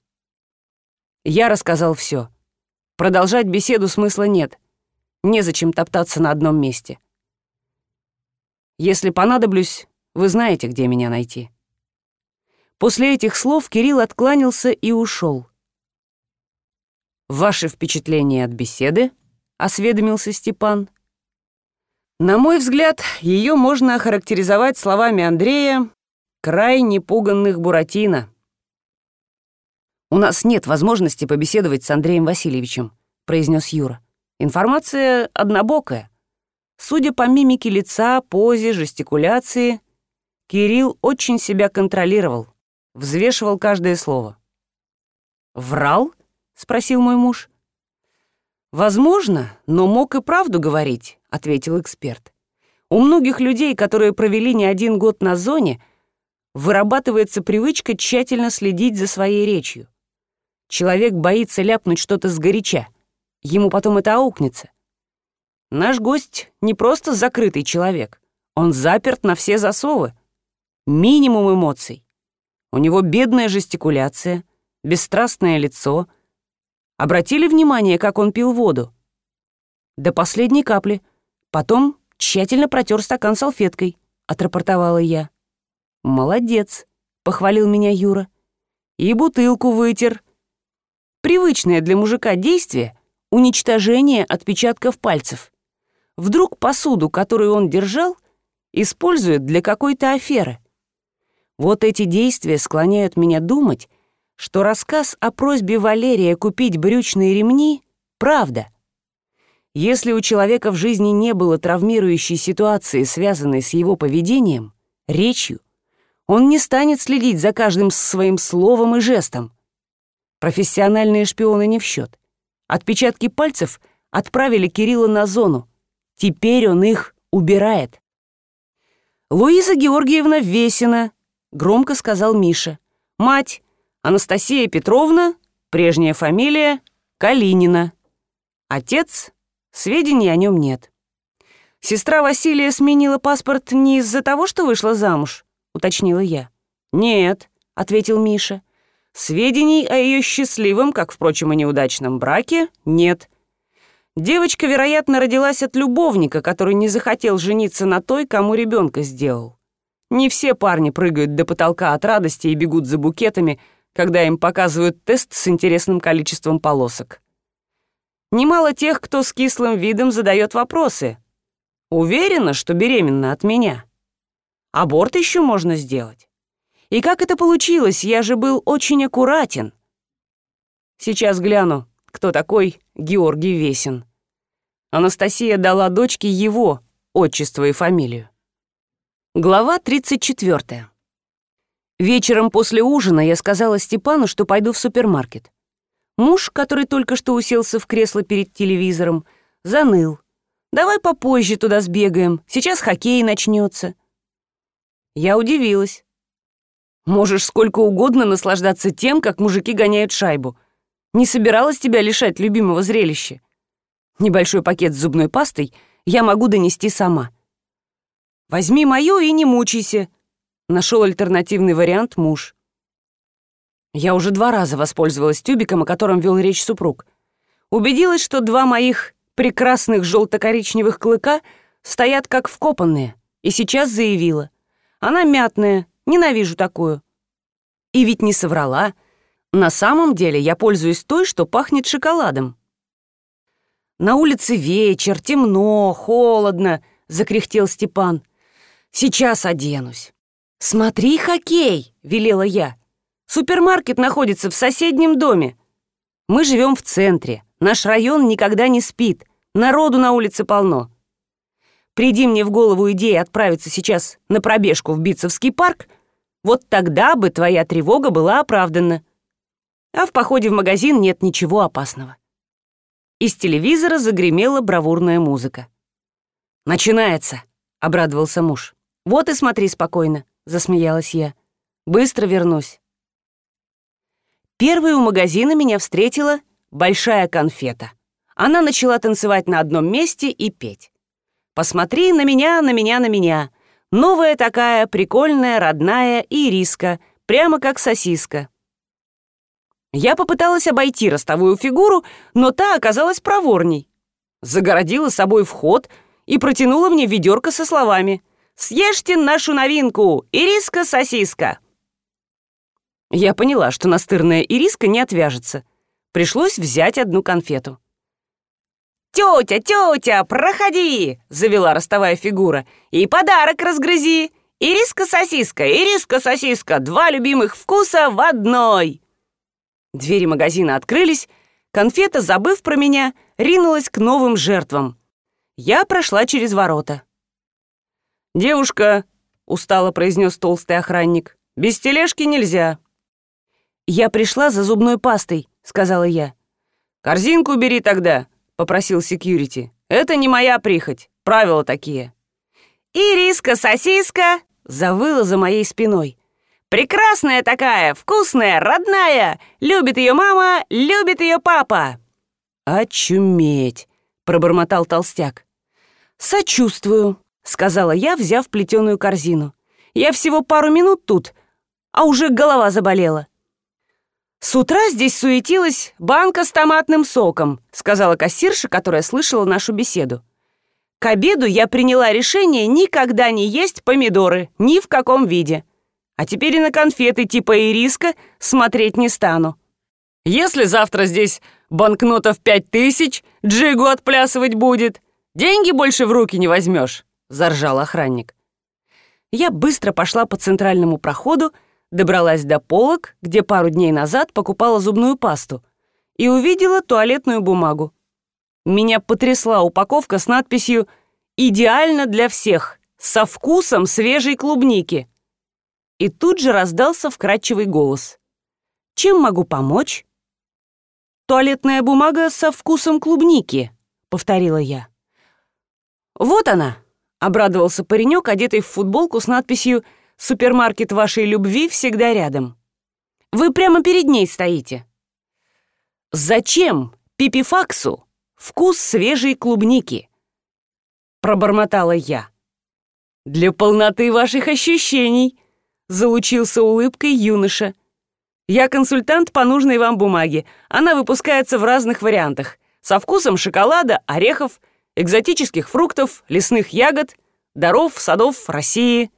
Я рассказал все. Продолжать беседу смысла нет. Незачем топтаться на одном месте. Если понадоблюсь, вы знаете, где меня найти. После этих слов Кирилл откланялся и ушел. «Ваши впечатления от беседы?» — осведомился Степан. На мой взгляд, ее можно охарактеризовать словами Андрея «крайне пуганных Буратино». «У нас нет возможности побеседовать с Андреем Васильевичем», — произнес Юра. «Информация однобокая. Судя по мимике лица, позе, жестикуляции, Кирилл очень себя контролировал, взвешивал каждое слово. «Врал?» — спросил мой муж. «Возможно, но мог и правду говорить», — ответил эксперт. «У многих людей, которые провели не один год на зоне, вырабатывается привычка тщательно следить за своей речью. Человек боится ляпнуть что-то сгоряча. Ему потом это аукнется. Наш гость не просто закрытый человек. Он заперт на все засовы. Минимум эмоций. У него бедная жестикуляция, бесстрастное лицо. Обратили внимание, как он пил воду? До последней капли. Потом тщательно протер стакан салфеткой, отрапортовала я. «Молодец», — похвалил меня Юра. «И бутылку вытер, Привычное для мужика действие — уничтожение отпечатков пальцев. Вдруг посуду, которую он держал, используют для какой-то аферы. Вот эти действия склоняют меня думать, что рассказ о просьбе Валерия купить брючные ремни — правда. Если у человека в жизни не было травмирующей ситуации, связанной с его поведением, речью, он не станет следить за каждым своим словом и жестом. Профессиональные шпионы не в счет. Отпечатки пальцев отправили Кирилла на зону. Теперь он их убирает. «Луиза Георгиевна Весина», — громко сказал Миша. «Мать Анастасия Петровна, прежняя фамилия Калинина. Отец, сведений о нем нет. Сестра Василия сменила паспорт не из-за того, что вышла замуж», — уточнила я. «Нет», — ответил Миша. Сведений о ее счастливом, как, впрочем, и неудачном браке, нет. Девочка, вероятно, родилась от любовника, который не захотел жениться на той, кому ребенка сделал. Не все парни прыгают до потолка от радости и бегут за букетами, когда им показывают тест с интересным количеством полосок. Немало тех, кто с кислым видом задает вопросы. Уверена, что беременна от меня. Аборт еще можно сделать. И как это получилось? Я же был очень аккуратен. Сейчас гляну, кто такой Георгий Весин. Анастасия дала дочке его отчество и фамилию. Глава 34. Вечером после ужина я сказала Степану, что пойду в супермаркет. Муж, который только что уселся в кресло перед телевизором, заныл. «Давай попозже туда сбегаем, сейчас хоккей начнется. Я удивилась. Можешь сколько угодно наслаждаться тем, как мужики гоняют шайбу. Не собиралась тебя лишать любимого зрелища. Небольшой пакет с зубной пастой я могу донести сама. Возьми мою и не мучайся. Нашел альтернативный вариант муж. Я уже два раза воспользовалась тюбиком, о котором вел речь супруг. Убедилась, что два моих прекрасных желто-коричневых клыка стоят как вкопанные, и сейчас заявила. Она мятная, ненавижу такую. И ведь не соврала. На самом деле я пользуюсь той, что пахнет шоколадом. На улице вечер, темно, холодно, закряхтел Степан. Сейчас оденусь. Смотри, хоккей, велела я. Супермаркет находится в соседнем доме. Мы живем в центре. Наш район никогда не спит. Народу на улице полно. Приди мне в голову идея отправиться сейчас на пробежку в Битцевский парк, вот тогда бы твоя тревога была оправдана. А в походе в магазин нет ничего опасного. Из телевизора загремела бравурная музыка. «Начинается», — обрадовался муж. «Вот и смотри спокойно», — засмеялась я. «Быстро вернусь». Первой у магазина меня встретила большая конфета. Она начала танцевать на одном месте и петь. «Посмотри на меня, на меня, на меня. Новая такая, прикольная, родная ириска, прямо как сосиска». Я попыталась обойти ростовую фигуру, но та оказалась проворней. Загородила собой вход и протянула мне ведерко со словами «Съешьте нашу новинку, ириска-сосиска». Я поняла, что настырная ириска не отвяжется. Пришлось взять одну конфету. «Тетя, тетя, проходи!» — завела ростовая фигура. «И подарок разгрызи! Ириска-сосиска, ириска-сосиска, два любимых вкуса в одной!» Двери магазина открылись, конфета, забыв про меня, ринулась к новым жертвам. Я прошла через ворота. «Девушка», — устало произнес толстый охранник, — «без тележки нельзя». «Я пришла за зубной пастой», — сказала я. «Корзинку бери тогда», — попросил секьюрити. «Это не моя прихоть, правила такие». «Ириска, сосиска!» — завыла за моей спиной. Прекрасная такая, вкусная, родная. Любит ее мама, любит ее папа. Очуметь, пробормотал толстяк. Сочувствую, сказала я, взяв плетеную корзину. Я всего пару минут тут, а уже голова заболела. «С утра здесь суетилась банка с томатным соком», сказала кассирша, которая слышала нашу беседу. «К обеду я приняла решение никогда не есть помидоры, ни в каком виде. А теперь и на конфеты типа ириска смотреть не стану. Если завтра здесь банкнотов пять тысяч, джигу отплясывать будет, деньги больше в руки не возьмешь, заржал охранник. Я быстро пошла по центральному проходу, добралась до полок, где пару дней назад покупала зубную пасту, и увидела туалетную бумагу. Меня потрясла упаковка с надписью «Идеально для всех, со вкусом свежей клубники». И тут же раздался вкрадчивый голос. «Чем могу помочь?» «Туалетная бумага со вкусом клубники», — повторила я. «Вот она», — обрадовался паренек, одетый в футболку с надписью «Супермаркет вашей любви всегда рядом». «Вы прямо перед ней стоите». «Зачем пипифаксу вкус свежей клубники?» Пробормотала я. «Для полноты ваших ощущений», Залучился улыбкой юноша. «Я консультант по нужной вам бумаге. Она выпускается в разных вариантах. Со вкусом шоколада, орехов, экзотических фруктов, лесных ягод, даров, садов России».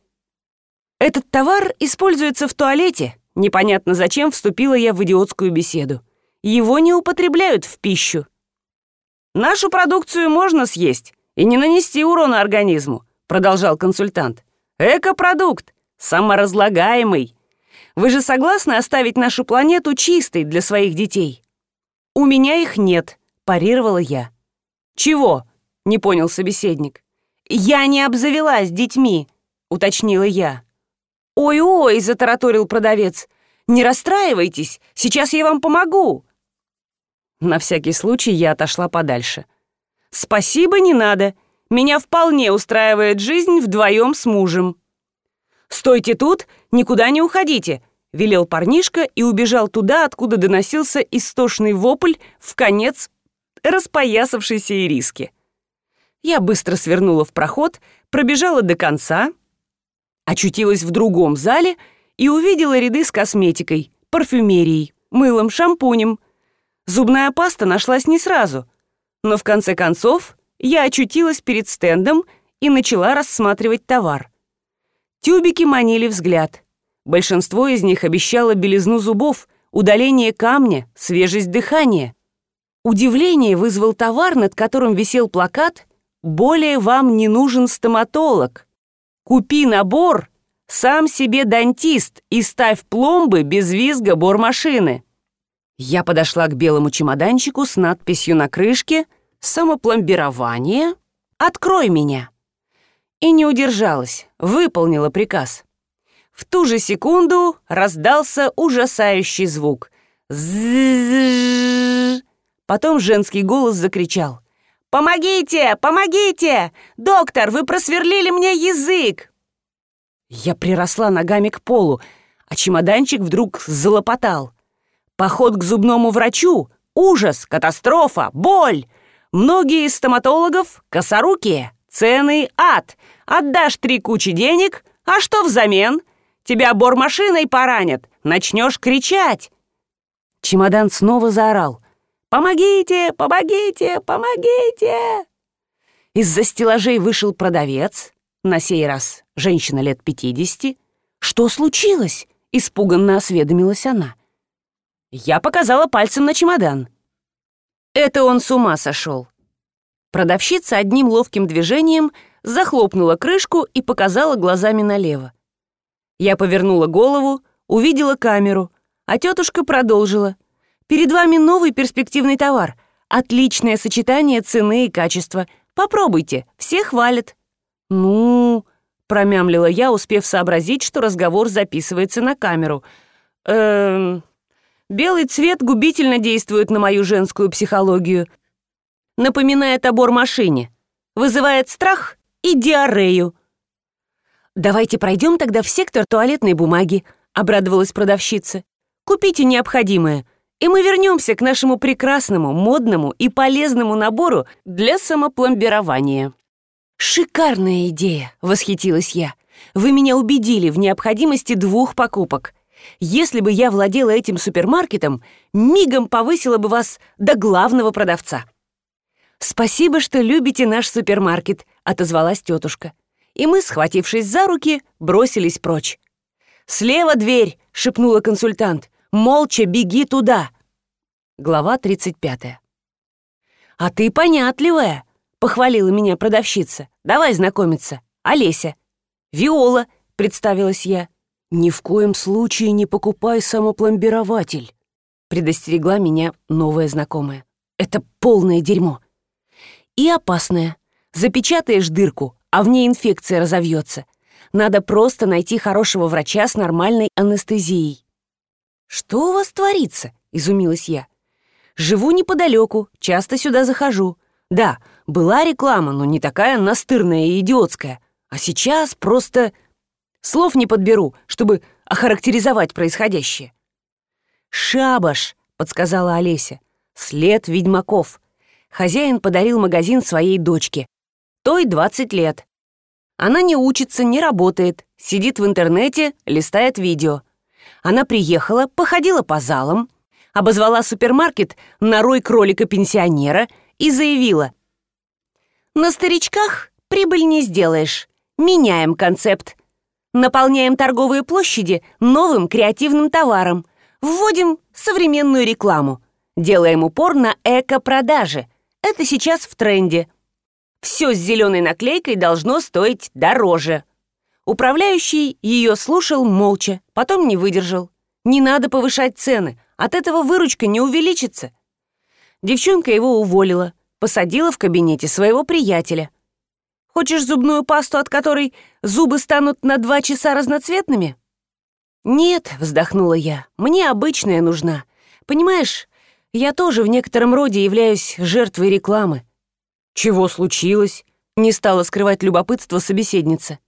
Этот товар используется в туалете. Непонятно зачем вступила я в идиотскую беседу. Его не употребляют в пищу. Нашу продукцию можно съесть и не нанести урона организму, продолжал консультант. Экопродукт саморазлагаемый. Вы же согласны оставить нашу планету чистой для своих детей? У меня их нет, парировала я. Чего? Не понял собеседник. Я не обзавелась детьми, уточнила я. Ой-ой, затараторил продавец. Не расстраивайтесь, сейчас я вам помогу. На всякий случай я отошла подальше. Спасибо, не надо. Меня вполне устраивает жизнь вдвоем с мужем. «Стойте тут! никуда не уходите!» — велел парнишка и убежал туда, откуда доносился истошный вопль в конец распоясавшейся ириски. Я быстро свернула в проход, пробежала до конца, очутилась в другом зале и увидела ряды с косметикой, парфюмерией, мылом, шампунем. Зубная паста нашлась не сразу, но в конце концов я очутилась перед стендом и начала рассматривать товар. Тюбики манили взгляд. Большинство из них обещало белизну зубов, удаление камня, свежесть дыхания. Удивление вызвал товар, над которым висел плакат «Более вам не нужен стоматолог. Купи набор, сам себе дантист и ставь пломбы без визга бормашины». Я подошла к белому чемоданчику с надписью на крышке «Самопломбирование. Открой меня» и не удержалась, выполнила приказ. В ту же секунду раздался ужасающий звук. Потом женский голос закричал. «Помогите! Помогите! Доктор, вы просверлили мне язык!» Я приросла ногами к полу, а чемоданчик вдруг залопотал. Поход к зубному врачу — ужас, катастрофа, боль. Многие из стоматологов — косорукие. Цены — ад. Отдашь три кучи денег, а что взамен? Тебя бормашиной поранят, начнешь кричать. Чемодан снова заорал. «Помогите! Помогите! Помогите!» Из-за стеллажей вышел продавец, на сей раз женщина лет пятидесяти. «Что случилось?» — испуганно осведомилась она. Я показала пальцем на чемодан. Это он с ума сошел. Продавщица одним ловким движением захлопнула крышку и показала глазами налево. Я повернула голову, увидела камеру, а тетушка продолжила. «Перед вами новый перспективный товар. Отличное сочетание цены и качества. Попробуйте, все хвалят». «Ну...» — промямлила я, успев сообразить, что разговор записывается на камеру. «Эм...» Белый цвет губительно действует на мою женскую психологию напоминает о бормашине, вызывает страх и диарею. «Давайте пройдем тогда в сектор туалетной бумаги», — обрадовалась продавщица. «Купите необходимое, и мы вернемся к нашему прекрасному, модному и полезному набору для самопломбирования». «Шикарная идея!» — восхитилась я. «Вы меня убедили в необходимости двух покупок. Если бы я владела этим супермаркетом, мигом повысила бы вас до главного продавца». «Спасибо, что любите наш супермаркет», — отозвалась тетушка. И мы, схватившись за руки, бросились прочь. «Слева дверь!» — шепнула консультант. «Молча беги туда!» Глава 35. «А ты понятливая!» — похвалила меня продавщица. «Давай знакомиться. Олеся». «Виола», — представилась я. «Ни в коем случае не покупай самопломбирователь», — предостерегла меня новая знакомая. «Это полное дерьмо и опасная. Запечатаешь дырку, а в ней инфекция разовьется. Надо просто найти хорошего врача с нормальной анестезией. «Что у вас творится?» — изумилась я. «Живу неподалеку, часто сюда захожу. Да, была реклама, но не такая настырная и идиотская. А сейчас просто... Слов не подберу, чтобы охарактеризовать происходящее». «Шабаш», — подсказала Олеся. «След ведьмаков. Хозяин подарил магазин своей дочке. Той 20 лет. Она не учится, не работает, сидит в интернете, листает видео. Она приехала, походила по залам, обозвала супермаркет на рой кролика-пенсионера и заявила. «На старичках прибыль не сделаешь. Меняем концепт. Наполняем торговые площади новым креативным товаром. Вводим современную рекламу. Делаем упор на эко-продажи. Это сейчас в тренде. Все с зеленой наклейкой должно стоить дороже. Управляющий ее слушал молча, потом не выдержал. Не надо повышать цены, от этого выручка не увеличится. Девчонка его уволила, посадила в кабинете своего приятеля. Хочешь зубную пасту, от которой зубы станут на два часа разноцветными? Нет, вздохнула я, мне обычная нужна. Понимаешь, я тоже в некотором роде являюсь жертвой рекламы. Чего случилось? Не стала скрывать любопытство собеседница.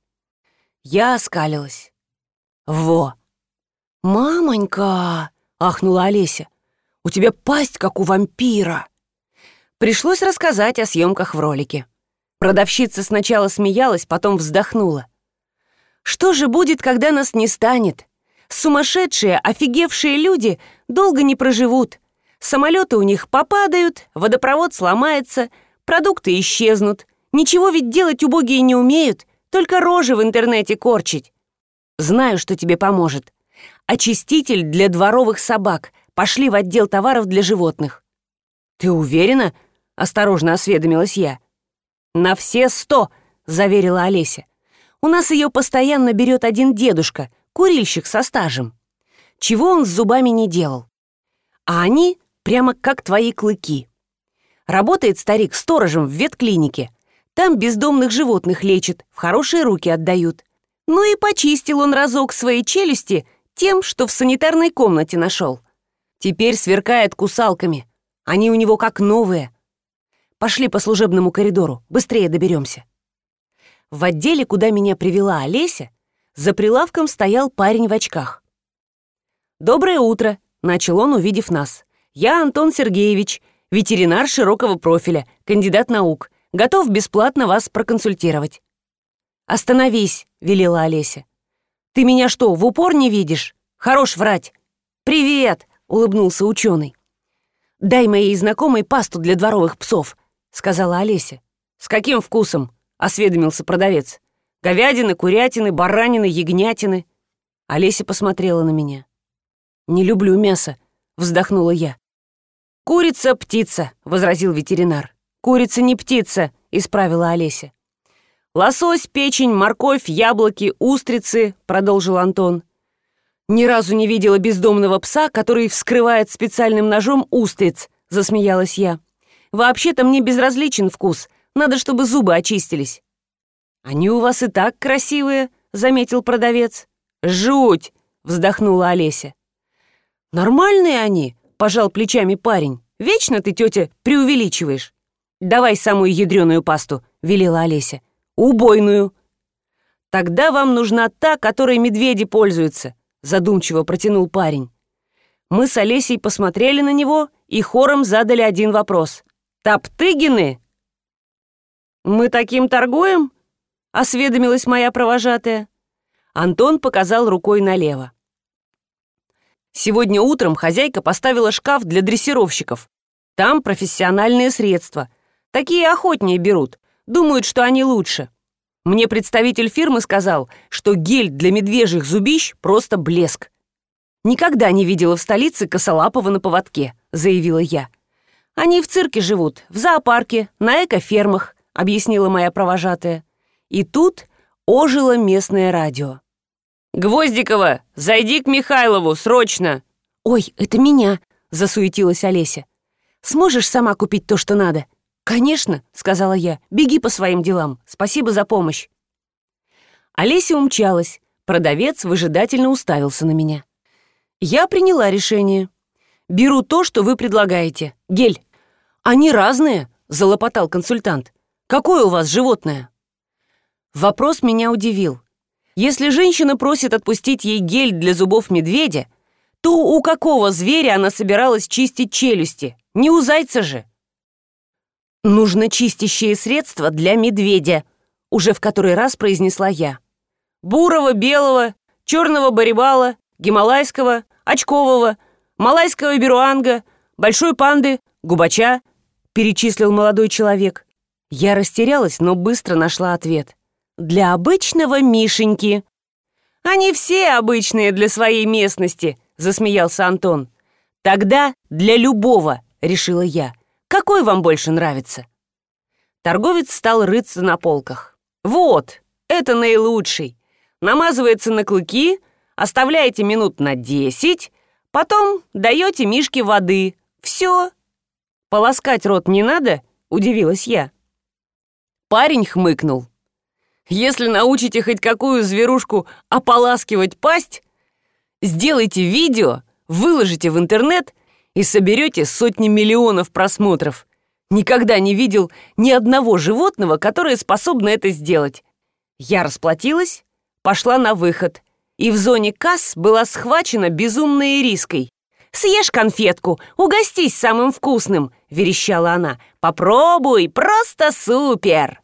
Я оскалилась. Во! «Мамонька!» — ахнула Олеся. «У тебя пасть, как у вампира!» Пришлось рассказать о съемках в ролике. Продавщица сначала смеялась, потом вздохнула. «Что же будет, когда нас не станет? Сумасшедшие, офигевшие люди долго не проживут. Самолеты у них попадают, водопровод сломается, продукты исчезнут. Ничего ведь делать убогие не умеют, только рожи в интернете корчить. Знаю, что тебе поможет. Очиститель для дворовых собак. Пошли в отдел товаров для животных. Ты уверена? Осторожно осведомилась я. На все сто, заверила Олеся. У нас ее постоянно берет один дедушка, курильщик со стажем. Чего он с зубами не делал. А они прямо как твои клыки. Работает старик сторожем в ветклинике. Там бездомных животных лечат, в хорошие руки отдают. Ну и почистил он разок свои челюсти тем, что в санитарной комнате нашел. Теперь сверкает кусалками. Они у него как новые. Пошли по служебному коридору, быстрее доберемся. В отделе, куда меня привела Олеся, за прилавком стоял парень в очках. «Доброе утро», — начал он, увидев нас. «Я Антон Сергеевич, ветеринар широкого профиля, кандидат наук. Готов бесплатно вас проконсультировать». «Остановись», — велела Олеся. «Ты меня что, в упор не видишь? Хорош врать». «Привет», — улыбнулся ученый. «Дай моей знакомой пасту для дворовых псов», — сказала Олеся. «С каким вкусом?» — осведомился продавец. Говядины, курятины, баранины, ягнятины. Олеся посмотрела на меня. «Не люблю мясо», — вздохнула я. «Курица — птица», — возразил ветеринар. «Курица не птица», — исправила Олеся. «Лосось, печень, морковь, яблоки, устрицы», — продолжил Антон. «Ни разу не видела бездомного пса, который вскрывает специальным ножом устриц», — засмеялась я. «Вообще-то мне безразличен вкус. Надо, чтобы зубы очистились». «Они у вас и так красивые», — заметил продавец. «Жуть!» — вздохнула Олеся. «Нормальные они», — пожал плечами парень. «Вечно ты, тетя, преувеличиваешь». «Давай самую ядреную пасту», — велела Олеся. «Убойную». «Тогда вам нужна та, которой медведи пользуются», — задумчиво протянул парень. Мы с Олесей посмотрели на него и хором задали один вопрос. «Топтыгины?» «Мы таким торгуем?» — осведомилась моя провожатая. Антон показал рукой налево. Сегодня утром хозяйка поставила шкаф для дрессировщиков. Там профессиональные средства. Такие охотнее берут. Думают, что они лучше. Мне представитель фирмы сказал, что гель для медвежьих зубищ просто блеск. «Никогда не видела в столице косолапого на поводке», — заявила я. «Они в цирке живут, в зоопарке, на экофермах», — объяснила моя провожатая. И тут ожило местное радио. «Гвоздикова, зайди к Михайлову, срочно!» «Ой, это меня!» — засуетилась Олеся. «Сможешь сама купить то, что надо?» «Конечно», — сказала я. «Беги по своим делам. Спасибо за помощь». Олеся умчалась. Продавец выжидательно уставился на меня. Я приняла решение. «Беру то, что вы предлагаете. Гель». «Они разные», — залопотал консультант. «Какое у вас животное?» Вопрос меня удивил. Если женщина просит отпустить ей гель для зубов медведя, то у какого зверя она собиралась чистить челюсти? Не у зайца же. «Нужно чистящее средство для медведя», — уже в который раз произнесла я. «Бурого, белого, черного барибала, гималайского, очкового, малайского беруанга, большой панды, губача», — перечислил молодой человек. Я растерялась, но быстро нашла ответ для обычного Мишеньки». «Они все обычные для своей местности», — засмеялся Антон. «Тогда для любого», — решила я. «Какой вам больше нравится?» Торговец стал рыться на полках. «Вот, это наилучший. Намазывается на клыки, оставляете минут на десять, потом даете Мишке воды. Все». «Полоскать рот не надо?» — удивилась я. Парень хмыкнул. Если научите хоть какую зверушку ополаскивать пасть, сделайте видео, выложите в интернет и соберете сотни миллионов просмотров. Никогда не видел ни одного животного, которое способно это сделать. Я расплатилась, пошла на выход. и в зоне касс была схвачена безумной риской. «Съешь конфетку, угостись самым вкусным!» — верещала она. «Попробуй, просто супер!»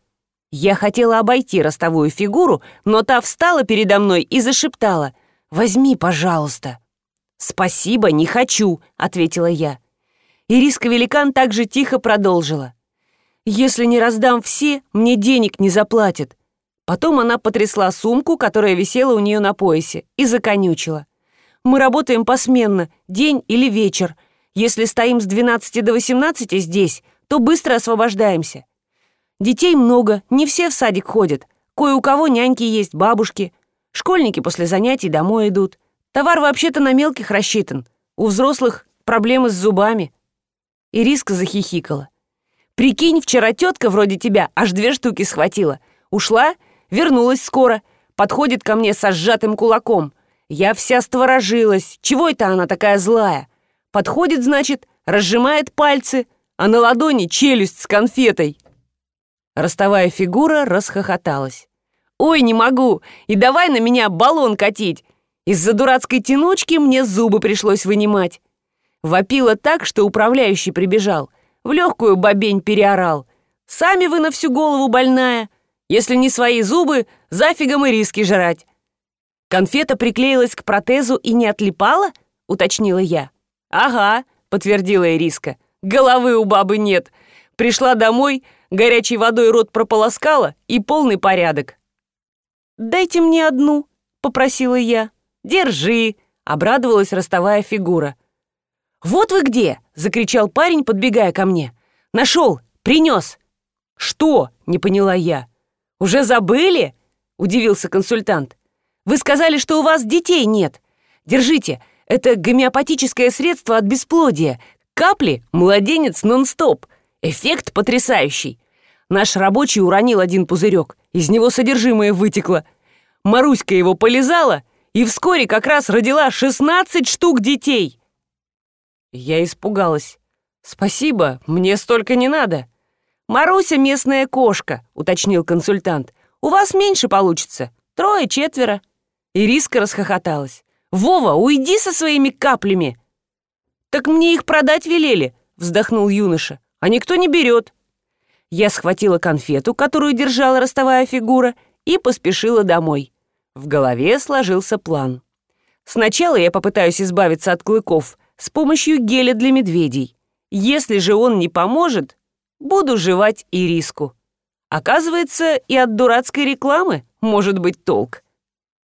Я хотела обойти ростовую фигуру, но та встала передо мной и зашептала. «Возьми, пожалуйста». «Спасибо, не хочу», — ответила я. Ириска-великан также тихо продолжила. «Если не раздам все, мне денег не заплатят». Потом она потрясла сумку, которая висела у нее на поясе, и законючила. «Мы работаем посменно, день или вечер. Если стоим с 12 до 18 здесь, то быстро освобождаемся. Детей много, не все в садик ходят. Кое у кого няньки есть, бабушки. Школьники после занятий домой идут. Товар вообще-то на мелких рассчитан. У взрослых проблемы с зубами». Ириска захихикала. «Прикинь, вчера тетка вроде тебя аж две штуки схватила. Ушла, вернулась скоро. Подходит ко мне со сжатым кулаком. Я вся сторожилась. Чего это она такая злая? Подходит, значит, разжимает пальцы, а на ладони челюсть с конфетой». Ростовая фигура расхохоталась. «Ой, не могу! И давай на меня баллон катить! Из-за дурацкой тянучки мне зубы пришлось вынимать. Вопила так, что управляющий прибежал. В легкую бобень переорал. «Сами вы на всю голову больная. Если не свои зубы, зафигом и риски жрать». «Конфета приклеилась к протезу и не отлипала?» — уточнила я. «Ага», — подтвердила Ириска. «Головы у бабы нет. Пришла домой, горячей водой рот прополоскала и полный порядок». «Дайте мне одну», — попросила я. «Держи», — обрадовалась ростовая фигура. «Вот вы где!» — закричал парень, подбегая ко мне. «Нашел! Принес!» «Что?» — не поняла я. «Уже забыли?» — удивился консультант. «Вы сказали, что у вас детей нет. Держите, это гомеопатическое средство от бесплодия. Капли — младенец нон-стоп. Эффект потрясающий. Наш рабочий уронил один пузырек, из него содержимое вытекло. Маруська его полезала — и вскоре как раз родила 16 штук детей. Я испугалась. «Спасибо, мне столько не надо». «Маруся местная кошка», — уточнил консультант. «У вас меньше получится. Трое-четверо». Ириска расхохоталась. «Вова, уйди со своими каплями!» «Так мне их продать велели», — вздохнул юноша. «А никто не берет». Я схватила конфету, которую держала ростовая фигура, и поспешила домой. В голове сложился план. Сначала я попытаюсь избавиться от клыков с помощью геля для медведей. Если же он не поможет, буду жевать и риску. Оказывается, и от дурацкой рекламы может быть толк.